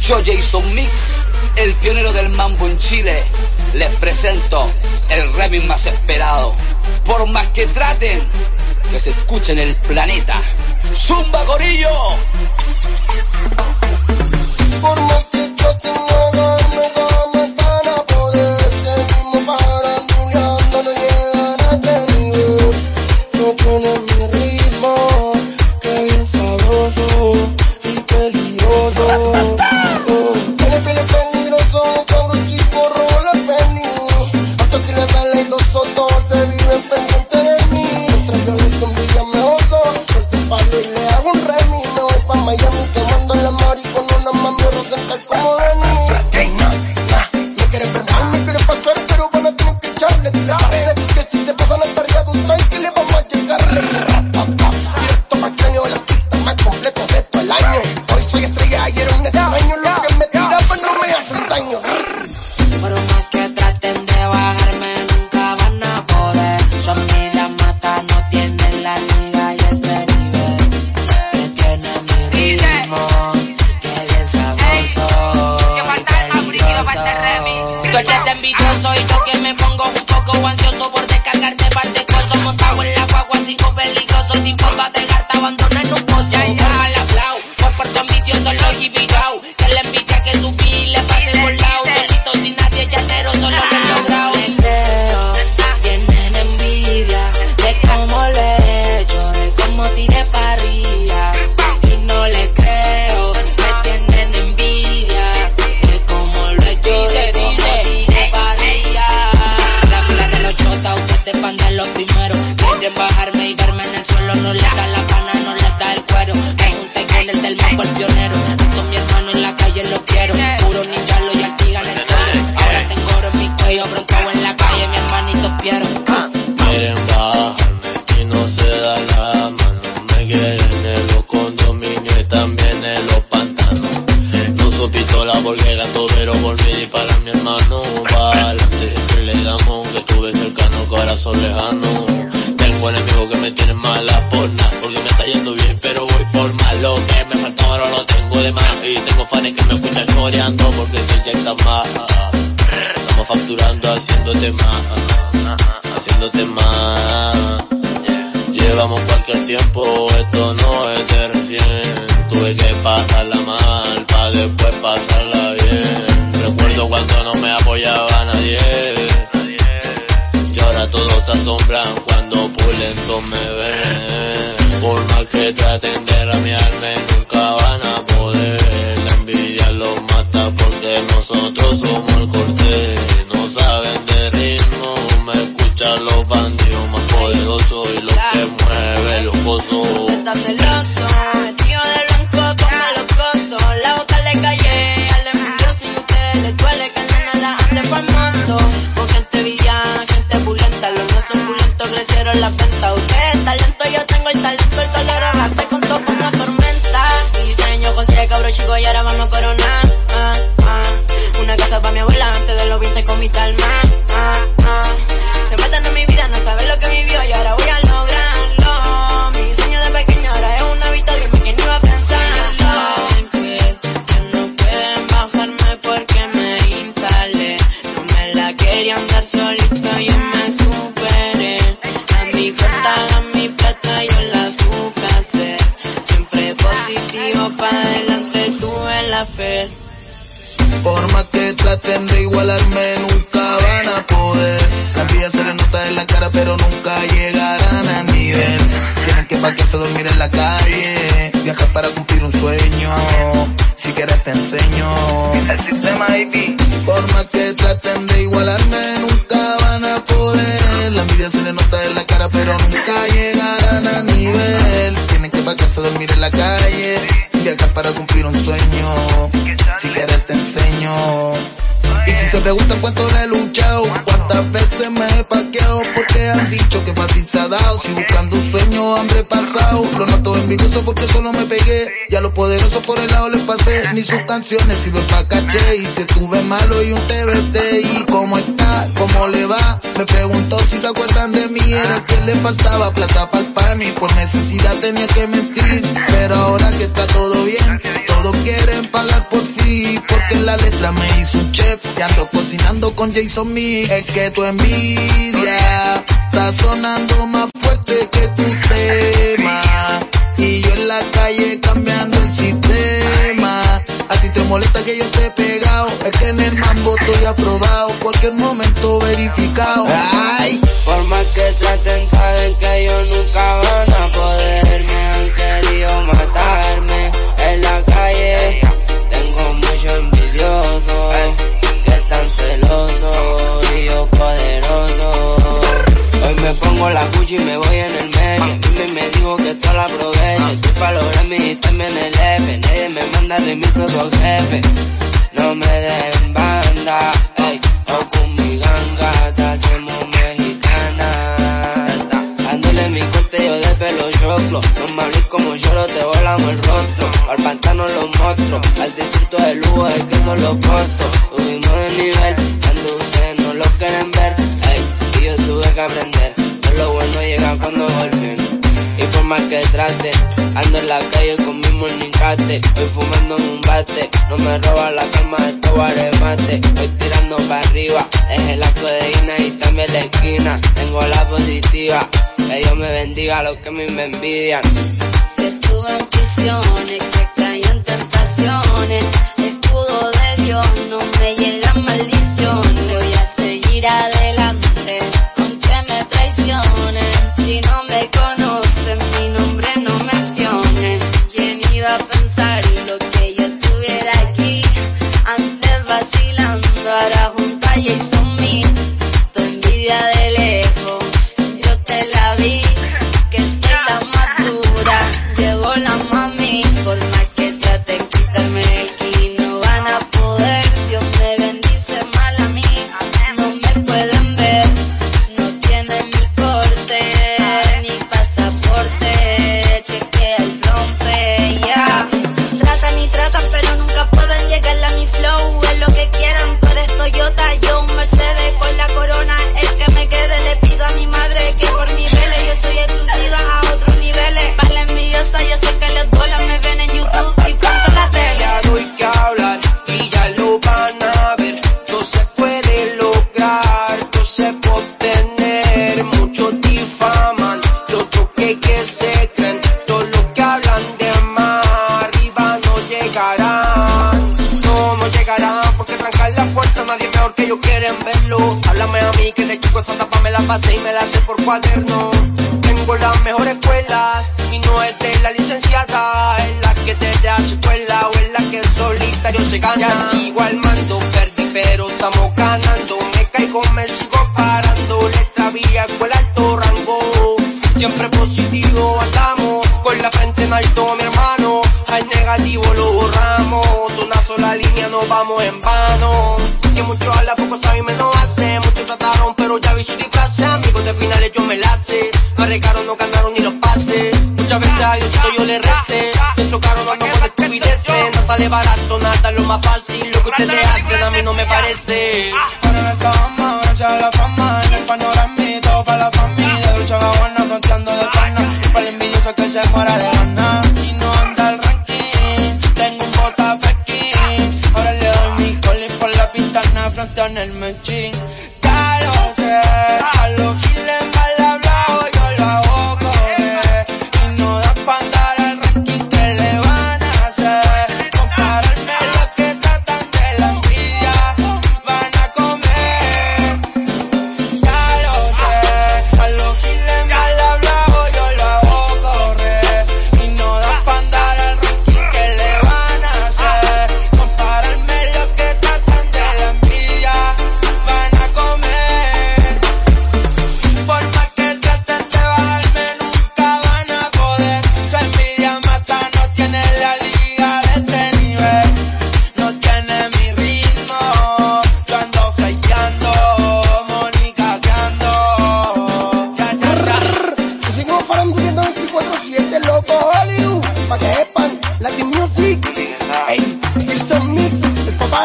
Yo Jason Mix, el pionero del mambo en Chile, les presento el remix más esperado. Por más que traten, que se escuche en el planeta. ¡Zumba Gorillo! Por que Envidioso y yo que me pongo un poco ansioso por descargarte parte coso. Montado en la guagua, sigo peligroso. Tipo pa' pegarte, abandonar en un pozo. Por mal hablao, por puerto ambicioso, lo jibigao. No les da la pana, no les da el cuero. Me junté con el del mambo, el pionero. Esto mi hermano en la calle lo quiero. Puro ninja lo y altiga en el suelo. Ahora tengo oro en mi cuello, broncado en la calle, mi hermanito Piero. Quieren bajarme y no se da la mano. Me quieren en los condominios y también en los pantanos. No uso pistola porque gasto pero por mí dispara mi hermano. Pa'lante, le damos que tuve cercano, corazón lejano. Tengo enemigos que me tienen mala por nada, porque me está yendo bien, pero voy por mal. Lo que me falta ahora lo tengo de más. Y tengo fans que me escuchan coreando porque se inyectan más. Estamos facturando haciéndote más, haciéndote más. Llevamos cualquier tiempo, esto no es de recién. Tuve que pasarla mal, pa' después pasarla bien. Recuerdo cuando no me apoyaba nadie. Asombran cuando pulentos me ven. Por más que traten de ramearme, nunca van a poder. La envidia los mata porque nosotros somos el corte. No saben de ritmo, me escuchan los bandidos más poderosos y los que mueven los pozos. Chico y ahora vamos a coronar. Que traten de igualarme, nunca van a poder. La envidia se les nota en la cara, pero nunca llegarán a nivel. Tienen que pa' que se dormir en la calle, viajar para cumplir un sueño. Si quieres te enseño. El sistema IP. Por más que traten de igualarme, nunca van a poder. La envidia se les nota en la cara, pero nunca llegarán a nivel. Tienen que pa' que se dormir en la calle, viajar para cumplir un sueño. Si quieres te enseño. Y si se preguntan cuánto le he luchado, cuántas veces me he paqueado, porque han dicho que fácil se ha dado. Si buscando un sueño, hambre pasado. Lo noto envidioso porque solo me pegué. Y a los poderosos por el lado les pasé. Ni sus canciones sirven pa' caché. Y si estuve malo y un TBT. ¿Y cómo está? ¿Cómo le va? Me preguntó si se acuerdan mí. Era que le faltaba plata para el pan. Y por necesidad tenía que mentir. Pero ahora que está todo bien, todos quieren pagar por ti. Porque la letra me hizo un chef. Y ando cocinando con Jason Me. Es que tu envidia está sonando más fuerte que tu tema. Molesta que yo he pegado. Es que en el mambo estoy aprobado. Cualquier momento verificado. Ay. Por más que traten, saben que yo nunca van es corto. Subimos de nivel, cuando ustedes no lo quieren ver. Ey, y yo tuve que aprender. Que lo bueno llega cuando golpeen. Y por más que trate, ando en la calle con mi mornicate. Estoy fumando en un bate, no me roba la cama, esto mate. Estoy tirando para arriba, dejé la codeína y también la esquina. Tengo la positiva, que Dios me bendiga a los que me envidian. que tuve en yo quieren verlo. Háblame a mí que de chico esa tapa me la pasé y me la sé por cuaderno. Tengo la mejor escuela y no es de la licenciada, es la que te da escuela o es la que en solitario se gana. Ya sigo al mando, perdí pero estamos ganando. Me caigo, me sigo parando, letra vía con el alto rango. Siempre positivo andamos, con la frente en alto mi hermano. Al negativo lo borramos, línea no vamos en vano. Que mucho habla, poco sabe y menos hace. Muchos trataron, pero ya vi su disfraz. Amigos de finales yo me la sé. Arriesgaron, no ganaron ni los pases. Muchas veces a Diosito yo le recé. Pienso caro, no ando con estupideces. No sale barato, nada es lo más fácil. Lo que ustedes hacen a mí no me parece. Ahora no estamos, gracias a la fama En el panoramito pa' la familia Dulce Gabbana fronteando de pana Y para el envidioso que se muera de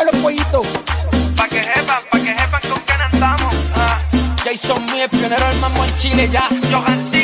los pollitos. Pa' que sepan, pa' que sepan con quién andamos. Ah, Jason Mie, pionero del mambo en Chile ya. Johansito.